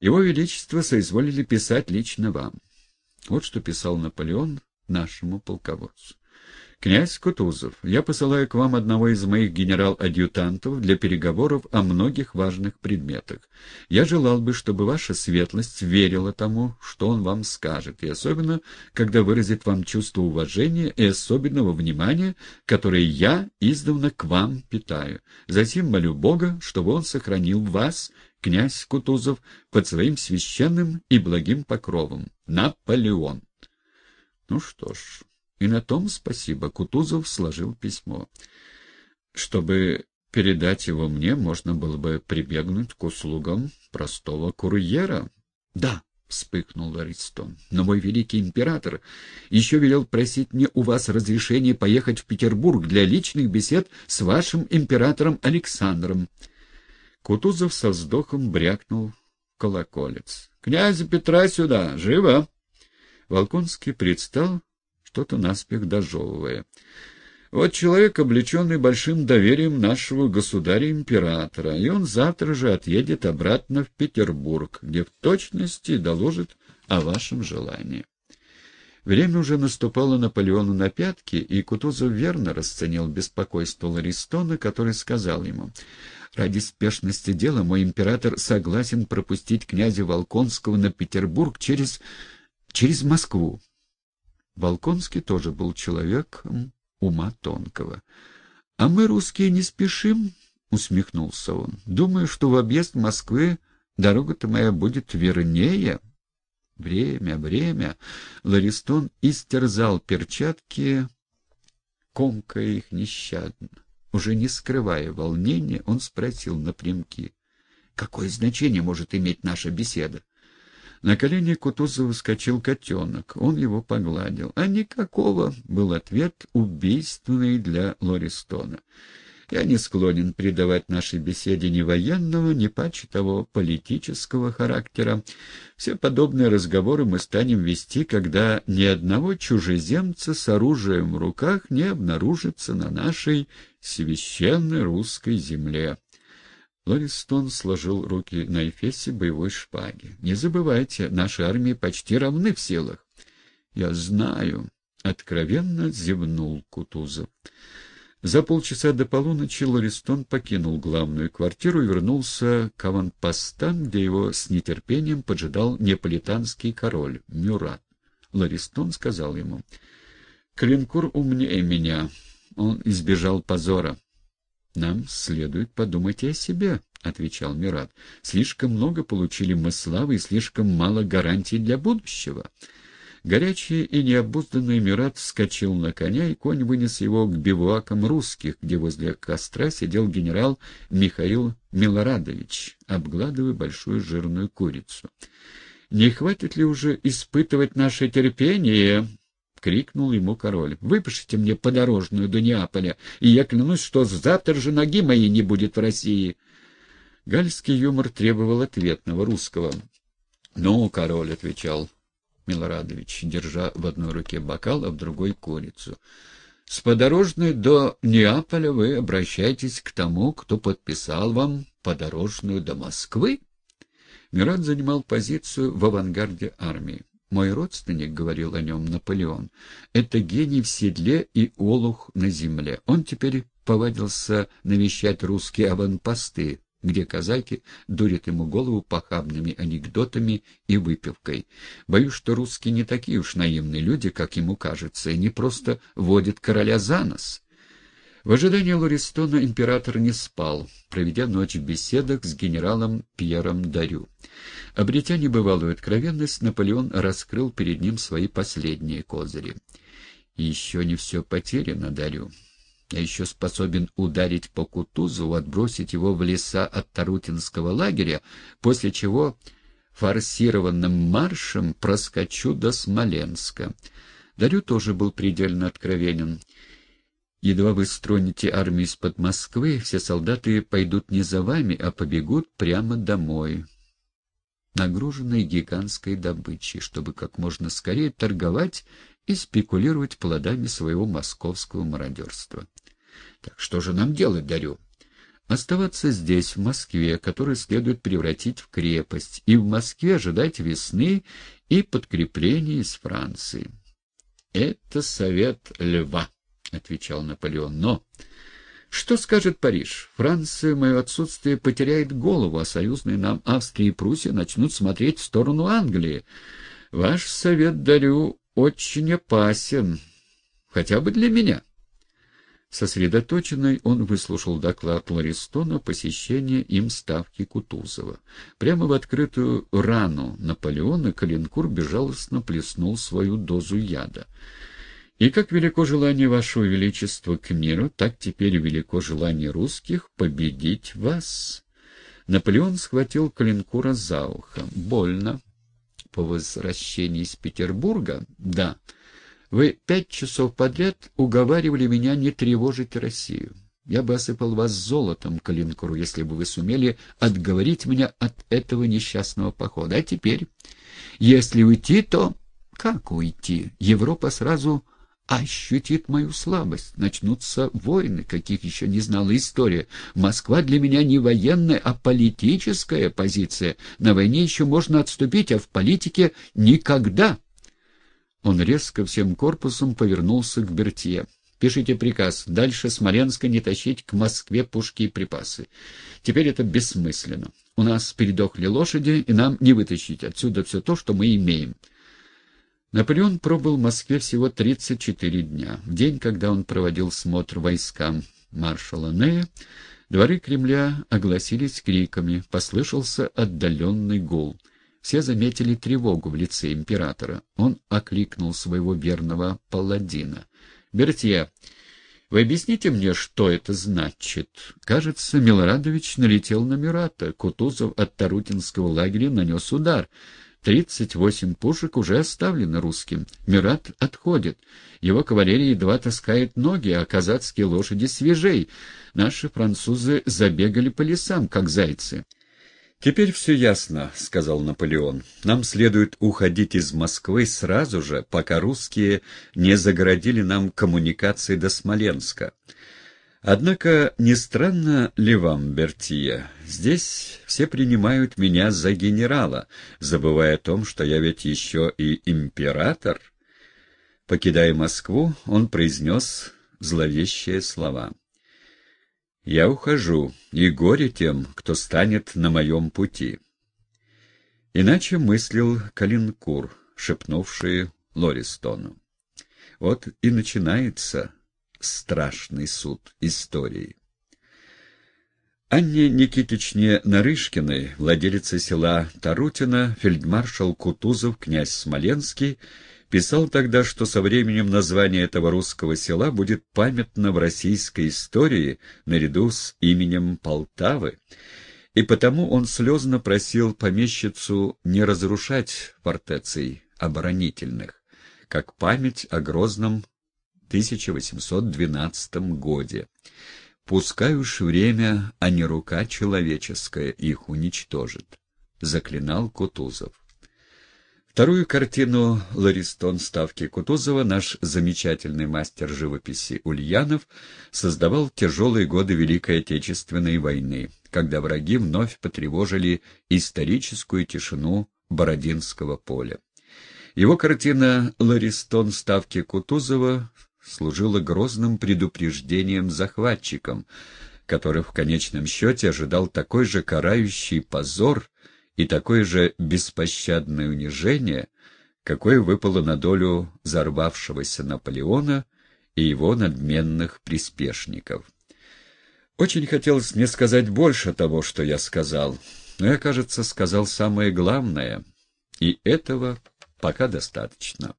Его Величество соизволили писать лично вам. Вот что писал Наполеон нашему полководцу. «Князь Кутузов, я посылаю к вам одного из моих генерал-адъютантов для переговоров о многих важных предметах. Я желал бы, чтобы ваша светлость верила тому, что он вам скажет, и особенно, когда выразит вам чувство уважения и особенного внимания, которое я издавна к вам питаю. Затем молю Бога, чтобы он сохранил вас, князь Кутузов, под своим священным и благим покровом. Наполеон». Ну что ж... И на том спасибо. Кутузов сложил письмо. Чтобы передать его мне, можно было бы прибегнуть к услугам простого курьера. — Да, — вспыхнул Аристон, — но мой великий император еще велел просить мне у вас разрешения поехать в Петербург для личных бесед с вашим императором Александром. Кутузов со вздохом брякнул колоколец. — Князя Петра сюда! Живо! Волконский предстал что-то наспех дожевывая. Вот человек, облеченный большим доверием нашего государя-императора, и он завтра же отъедет обратно в Петербург, где в точности доложит о вашем желании. Время уже наступало Наполеону на пятки, и Кутузов верно расценил беспокойство Ларистона, который сказал ему, «Ради спешности дела мой император согласен пропустить князя Волконского на Петербург через... через Москву. Волконский тоже был человеком ума тонкого. — А мы, русские, не спешим, — усмехнулся он. — Думаю, что в объезд Москвы дорога-то моя будет вернее. Время, время. Ларистон истерзал перчатки, комкая их нещадно. Уже не скрывая волнения, он спросил напрямки. — Какое значение может иметь наша беседа? На колени Кутузова вскочил котенок. Он его погладил. «А никакого!» — был ответ, убийственный для Лористона. «Я не склонен придавать нашей беседе ни военного, ни паче того политического характера. Все подобные разговоры мы станем вести, когда ни одного чужеземца с оружием в руках не обнаружится на нашей священной русской земле». Лористон сложил руки на эфесе боевой шпаги. «Не забывайте, наши армии почти равны в силах». «Я знаю», — откровенно зевнул Кутузов. За полчаса до полуночи Лористон покинул главную квартиру и вернулся к аванпостам, где его с нетерпением поджидал неаполитанский король Мюрат. Лористон сказал ему, «Клинкур умнее меня. Он избежал позора. «Нам следует подумать о себе», — отвечал Мират. «Слишком много получили мы славы и слишком мало гарантий для будущего». Горячий и необузданный Мират вскочил на коня, и конь вынес его к бивуакам русских, где возле костра сидел генерал Михаил Милорадович, обгладывая большую жирную курицу. «Не хватит ли уже испытывать наше терпение?» — крикнул ему король. — Выпишите мне подорожную до Неаполя, и я клянусь, что завтра же ноги моей не будет в России. Гальский юмор требовал ответного русского. — Ну, король, — отвечал Милорадович, держа в одной руке бокал, а в другой — курицу. — С подорожной до Неаполя вы обращаетесь к тому, кто подписал вам подорожную до Москвы? Мират занимал позицию в авангарде армии. Мой родственник, — говорил о нем Наполеон, — это гений в седле и олух на земле. Он теперь повадился навещать русские аванпосты, где казаки дурят ему голову похабными анекдотами и выпивкой. Боюсь, что русские не такие уж наивные люди, как ему кажется, и не просто водят короля за нос. В ожидании Лористона император не спал, проведя ночь в беседах с генералом Пьером Дарю. Обретя небывалую откровенность, Наполеон раскрыл перед ним свои последние козыри. «Еще не все потеряно, Дарю. Я еще способен ударить по Кутузову, отбросить его в леса от Тарутинского лагеря, после чего форсированным маршем проскочу до Смоленска». Дарю тоже был предельно откровенен. Едва вы строните армию из-под Москвы, все солдаты пойдут не за вами, а побегут прямо домой, нагруженные гигантской добычей, чтобы как можно скорее торговать и спекулировать плодами своего московского мародерства. Так что же нам делать, Дарю? оставаться здесь, в Москве, которую следует превратить в крепость, и в Москве ожидать весны и подкрепления из Франции. — Это совет льва, — отвечал Наполеон. — Но что скажет Париж? Франция в мое отсутствие потеряет голову, а союзные нам Австрия и Пруссия начнут смотреть в сторону Англии. Ваш совет дарю очень опасен, хотя бы для меня. — Сосредоточенный он выслушал доклад Ларистона о посещении им ставки Кутузова. Прямо в открытую рану Наполеона Калинкур безжалостно плеснул свою дозу яда. «И как велико желание вашего величества к миру, так теперь велико желание русских победить вас». Наполеон схватил Калинкура за ухо. «Больно. По возвращении из Петербурга?» «Да». Вы пять часов подряд уговаривали меня не тревожить Россию. Я бы осыпал вас золотом, Калинкуру, если бы вы сумели отговорить меня от этого несчастного похода. А теперь, если уйти, то... Как уйти? Европа сразу ощутит мою слабость. Начнутся войны, каких еще не знала история. Москва для меня не военная, а политическая позиция. На войне еще можно отступить, а в политике никогда. Он резко всем корпусом повернулся к Бертье. «Пишите приказ. Дальше Смоленска не тащить к Москве пушки и припасы. Теперь это бессмысленно. У нас передохли лошади, и нам не вытащить отсюда все то, что мы имеем». Наполеон пробыл в Москве всего 34 дня. В день, когда он проводил смотр войскам маршала Нея, дворы Кремля огласились криками, послышался отдаленный гул — все заметили тревогу в лице императора. Он окликнул своего верного паладина. — Бертье, вы объясните мне, что это значит? Кажется, Милорадович налетел на Мюрата. Кутузов от Тарутинского лагеря нанес удар. Тридцать восемь пушек уже оставлены русским. Мюрат отходит. Его кавалерия едва таскает ноги, а казацкие лошади свежей. Наши французы забегали по лесам, как зайцы. «Теперь все ясно», — сказал Наполеон. «Нам следует уходить из Москвы сразу же, пока русские не загородили нам коммуникации до Смоленска. Однако, не странно ли вам, Бертия, здесь все принимают меня за генерала, забывая о том, что я ведь еще и император?» Покидая Москву, он произнес зловещие слова. Я ухожу, и горе тем, кто станет на моем пути. Иначе мыслил Калинкур, шепнувший Лористону. Вот и начинается страшный суд истории. Анне Никитичне Нарышкиной, владелице села Тарутино, фельдмаршал Кутузов, князь Смоленский, Писал тогда, что со временем название этого русского села будет памятно в российской истории наряду с именем Полтавы, и потому он слезно просил помещицу не разрушать фортеций оборонительных, как память о грозном 1812 годе. Пускай уж время, а не рука человеческая их уничтожит, заклинал Кутузов. Вторую картину «Ларистон» ставки Кутузова наш замечательный мастер живописи Ульянов создавал в тяжелые годы Великой Отечественной войны, когда враги вновь потревожили историческую тишину Бородинского поля. Его картина «Ларистон» ставки Кутузова служила грозным предупреждением захватчикам, которых в конечном счете ожидал такой же карающий позор, и такое же беспощадное унижение, какое выпало на долю взорвавшегося Наполеона и его надменных приспешников. Очень хотелось мне сказать больше того, что я сказал, но я, кажется, сказал самое главное, и этого пока достаточно.